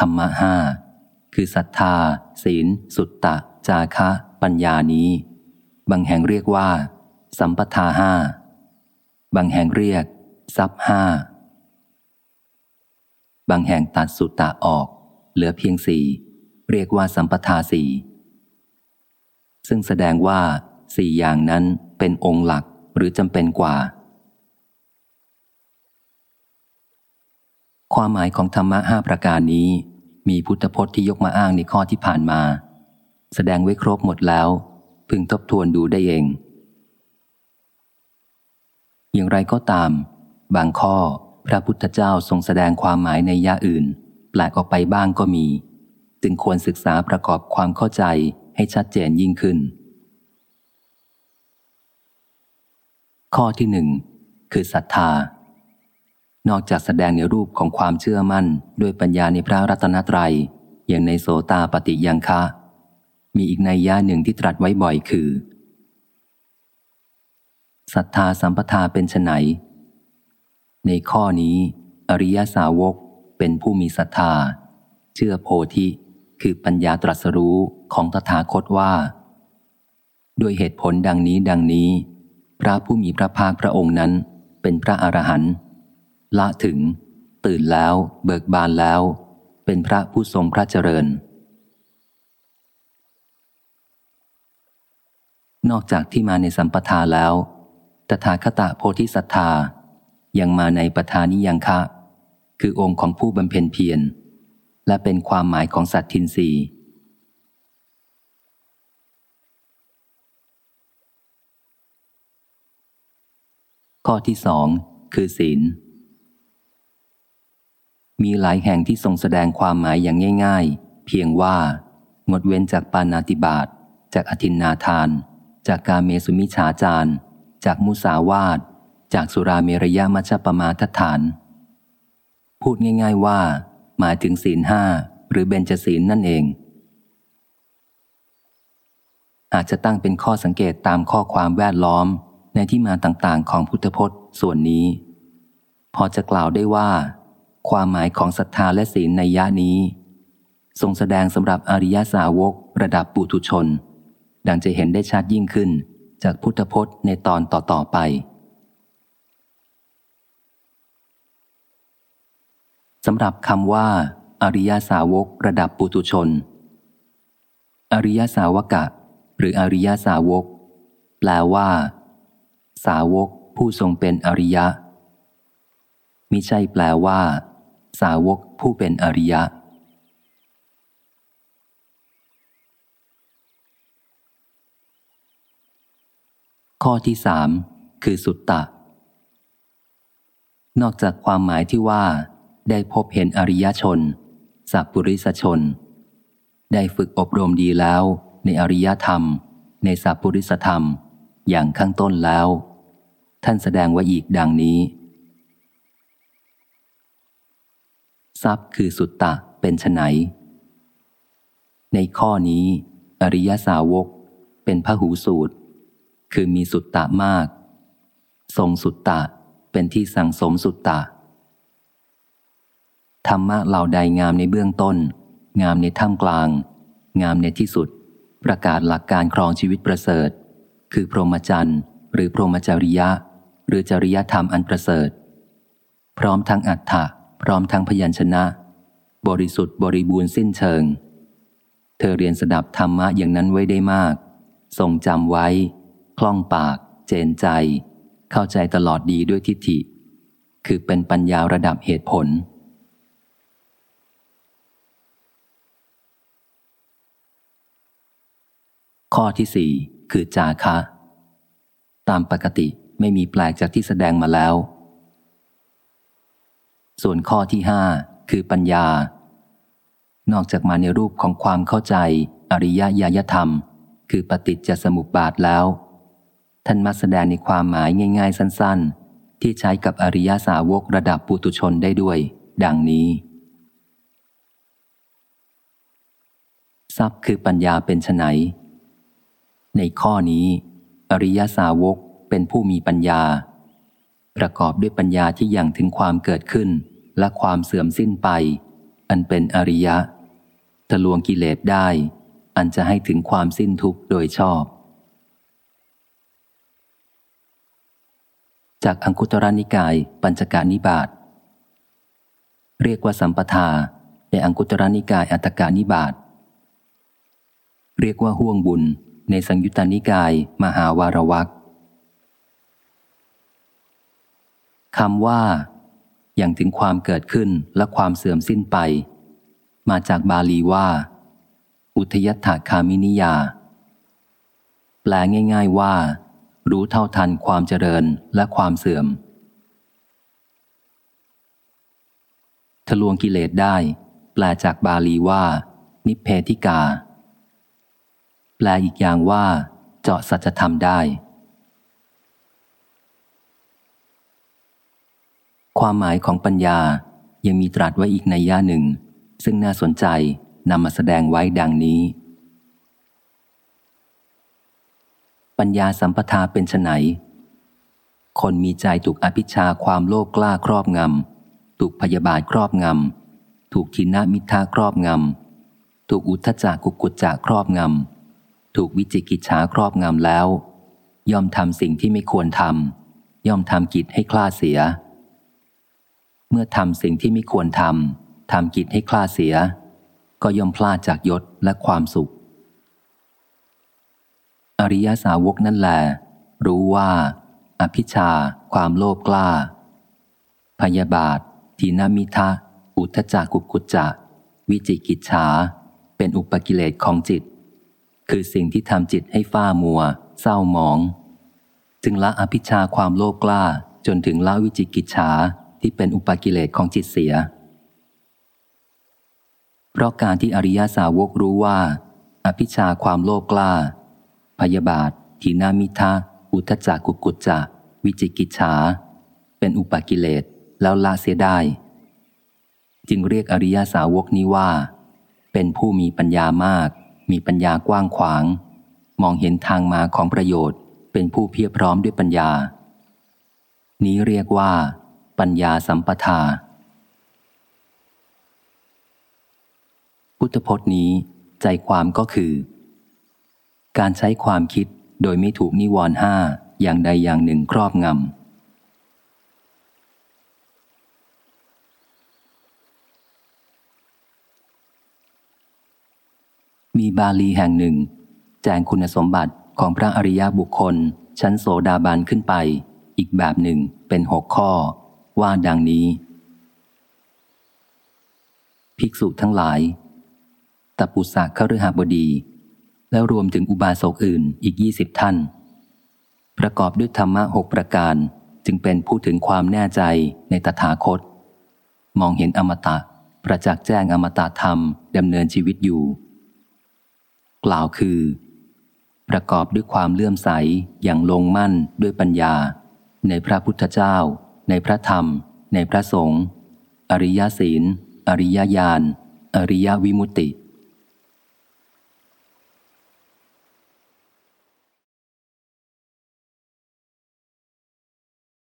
ธรรมะห้าคือศรัทธา ศีล สุตตะ จาคะ ปัญญานี้ บางแห่งเรียกว่า สัมปทาห้าบางแห่งเรียกทรัพห้าบางแห่งตัดสุตตะออก เหลือเพียงสี่เรียกว่าสัมปทาสี่ซึ่งแสดงว่าสี่อย่างนั้นเป็นองค์หลักหรือจำเป็นกว่า ความหมายของธรรมะห้าประการนี้ มีพุทธพจน์ที่ยกมาอ้างในข้อที่ผ่านมา แสดงไว้ครบหมดแล้ว พึงทบทวนดูได้เอง อย่างไรก็ตาม บางข้อพระพุทธเจ้าทรงแสดงความหมายในย่าอื่น แปลกออกไปบ้างก็มี จึงควรศึกษาประกอบความเข้าใจให้ชัดเจนยิ่งขึ้น ข้อที่หนึ่งคือศรัทธา นอกจากแสดงในรูปของความเชื่อมั่น ด้วยปัญญาในพระรัตนตรยัย อย่างในโสตาปฏิยังคะ มีอีกในย่าหนึ่งที่ตรัสไว้บ่อยคือศรัทธาสัมปทาเป็นไนในข้อนี้ อริยสาวกเป็นผู้มีศรัทธา เชื่อโพธิคือปัญญาตรัสรู้ของตถาคตว่า ด้วยเหตุผลดังนี้ดังนี้ พระผู้มีพระภาคพระองค์นั้นเป็นพระอรหันต์ ละถึง ตื่นแล้ว เบิกบานแล้ว เป็นพระผู้ทรงพระเจริญ นอกจากที่มาในสัมปทาแล้ว ตถาคตโพธิสัทธายังมาในปทานิยังคะ คือองค์ของผู้บำเพ็ญเพียร และเป็นความหมายของสัตทินรีข้อที่สองคือศีล มีหลายแห่งที่ทรงแสดงความหมายอย่างง่าย ๆ เพียงว่า งดเว้นจากปานาติบาตจากอธินนาทาน จากการเมสุมิฉาจารจากมุสาวาทจากสุราเมรยามัชปมาทฐาน พูดง่าย ๆว่า หมายถึงศีลห้าหรือเบญจศีลนั่นเอง อาจจะตั้งเป็นข้อสังเกตตามข้อความแวดล้อมในที่มาต่างๆ ของพุทธพจน์ส่วนนี้ พอจะกล่าวได้ว่า ความหมายของศรัทธาและศีลในยะนี้ ทรงแสดงสำหรับอริยสาวกระดับปุถุชน ดังจะเห็นได้ชัดยิ่งขึ้นจากพุทธพจน์ในตอนต่อ ๆ ไป สำหรับคำว่า อริยสาวกระดับปุตุชน อริยสาวกะ หรืออริยสาวก แปลว่า สาวกผู้ทรงเป็นอริยะ มิใช่แปลว่า สาวกผู้เป็นอริยะ ข้อที่สามคือสุตตะ นอกจากความหมายที่ว่า ได้พบเห็นอริยชน สัพปุริสชน ได้ฝึกอบรมดีแล้ว ในอริยธรรม ในสัพปุริสธรรม อย่างข้างต้นแล้ว ท่านแสดงไว้อีกดังนี้ ทรัพย์คือสุตตะเป็นไนในข้อนี้ อริยสาวกเป็นพระหูสูตร คือมีสุตตะมาก ทรงสุตตะเป็นที่สั่งสมสุตตะธรรมะเหล่าใดงามในเบื้องต้น งามในท่ามกลาง งามในที่สุด ประกาศหลักการครองชีวิตประเสริฐ คือพรหมจรรย์หรือพรหมจริยะ หรือจริยธรรมอันประเสริฐ พร้อมทั้งอัฏฐะ พร้อมทั้งพยัญชนะ บริสุทธิ์บริบูรณ์สิ้นเชิง เธอเรียนสดับธรรมะอย่างนั้นไว้ได้มาก ทรงจำไว้ คล่องปาก เจนใจ เข้าใจตลอดดีด้วยทิฏฐิ คือเป็นปัญญาระดับเหตุผลข้อที่สี่คือจาคะ ตามปกติไม่มีแปลกจากที่แสดงมาแล้ว ส่วนข้อที่ห้าคือปัญญา นอกจากมาในรูปของความเข้าใจ อริยญาณธรรม คือปฏิจจสมุปบาทแล้ว ท่านมาแสดงในความหมายง่าย ๆ สั้น ๆ ที่ใช้กับอริยสาวกระดับปุตุชนได้ด้วย ดังนี้ ทรัพย์คือปัญญาเป็นไนในข้อนี้ อริยสาวกเป็นผู้มีปัญญา ประกอบด้วยปัญญาที่ยังถึงความเกิดขึ้น และความเสื่อมสิ้นไป อันเป็นอริยะทะลวงกิเลสได้ อันจะให้ถึงความสิ้นทุกข์โดยชอบ จากอังคุตรนิกาย ปัญจการนิบาตเรียกว่าสัมปทาในอังคุตรนิกายอัตกานิบาตเรียกว่าห่วงบุญในสังยุตตานิกาย มหาวารวักคำว่า อย่างถึงความเกิดขึ้นและความเสื่อมสิ้นไป มาจากบาลีว่า อุทยัตถคามินิยา แปลง่าย ๆว่า รู้เท่าทันความเจริญและความเสื่อม ทะลวงกิเลสได้ แปลจากบาลีว่า นิเพธิกา แปลอีกอย่างว่า เจาะสัจธรรมได้ ความหมายของปัญญายังมีตรัสไว้อีกในย่าหนึ่ง ซึ่งน่าสนใจนำมาแสดงไว้ดังนี้ ปัญญาสัมปทาเป็นไนคนมีใจถูกอภิชาความโลภกล้าครอบงำถูกพยาบาทครอบงำถูกทินามิทาครอบงำถูกอุทจักกุกุจจะครอบงำถูกวิจิกิจฉาครอบงำแล้ว ย่อมทำสิ่งที่ไม่ควรทำย่อมทำกิจให้คลาเสีย เมื่อทำสิ่งที่ไม่ควรทำทำกิจให้คลาเสีย ก็ย่อมพลาดจากยศและความสุข อริยสาวกนั่นแหละรู้ว่า อภิชา ความโลภกล้า พยาบาท ทีนามิทะ อุทจักกุกุจจะ วิจิกิจฉา เป็นอุปกิเลสของจิต คือสิ่งที่ทำจิตให้ฝ้ามัว เศร้าหมอง จึงละอภิชาความโลภกล้าจนถึงละวิจิกิจฉา ที่เป็นอุปกิเลสของจิตเสีย เพราะการที่อริยาสาวกรู้ว่า อภิชาความโลภกล้า พยาบาท ทีนามิทาอุทจักกุกุจจะ วิจิกิจฉา เป็นอุปกิเลสแล้วละเสียได้ จึงเรียกอริยาสาวกนี้ว่า เป็นผู้มีปัญญามาก มีปัญญากว้างขวาง มองเห็นทางมาของประโยชน์ เป็นผู้เพียรพร้อมด้วยปัญญานี้เรียกว่า ปัญญาสัมปทา พุทธพจน์นี้ใจความก็คือ การใช้ความคิดโดยไม่ถูกนิวรณ์ห้าอย่างใดอย่างหนึ่งครอบงำ มีบาลีแห่งหนึ่ง แจงคุณสมบัติของพระอริยบุคคลชั้นโสดาบันขึ้นไป อีกแบบหนึ่งเป็นหกข้อ ว่าดังนี้ ภิกษุทั้งหลายตปุสะขฤหบดี แล้วรวมถึงอุบาสกอื่นอีกยี่สิบท่าน ประกอบด้วยธรรมะหกประการจึงเป็นผู้ถึงความแน่ใจในตถาคต มองเห็นอมตะประจักษ์แจ้งอมตะธรรมดำเนินชีวิตอยู่ กล่าวคือ ประกอบด้วยความเลื่อมใสอย่างลงมั่นด้วยปัญญา ในพระพุทธเจ้า ในพระธรรม ในพระสงฆ์อริยศีล อริยญาณ อริยวิมุตติ